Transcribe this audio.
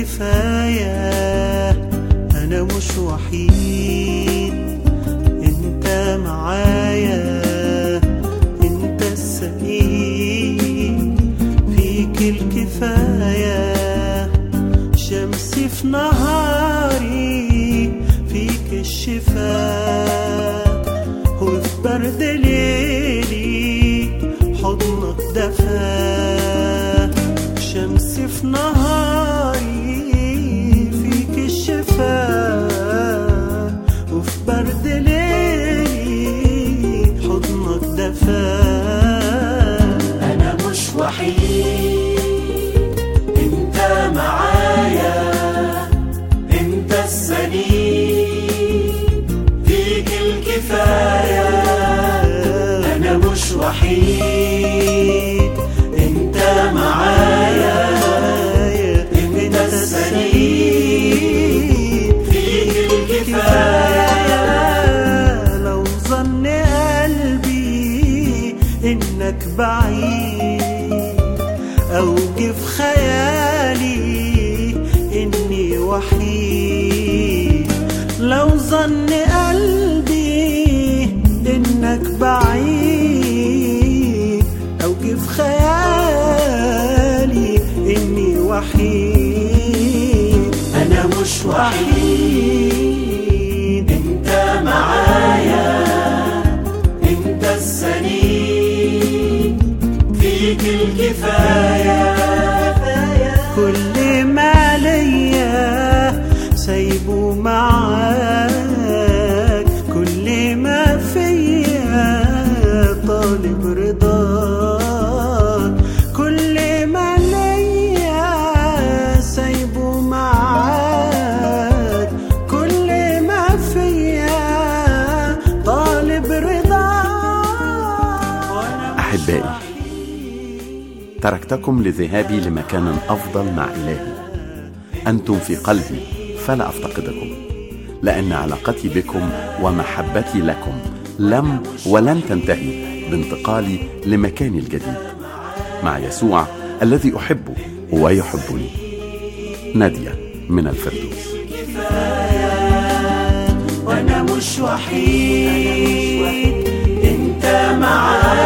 الكفاية أنا مش وحيد. 是 أو جه في خيالي إني وحيد. لو ظن قلبي إنك بعيد أو جه في خيالي إني وحيد. أنا مش وحيد. طالب رضاك كل ما ليا سايبه معاك. كل ما فيا طالب رضاك أحبائي تركتكم لذهابي لمكان أفضل مع إلهي. أنتم في قلبي فلا أفتقدكم. لأن علاقتي بكم ومحبتي لكم لم ولن تنتهي. بانتقالي لمكاني الجديد مع يسوع الذي أحبه ويحبني. نادية من الفردوس. وأنا مش وحيد انت معايا.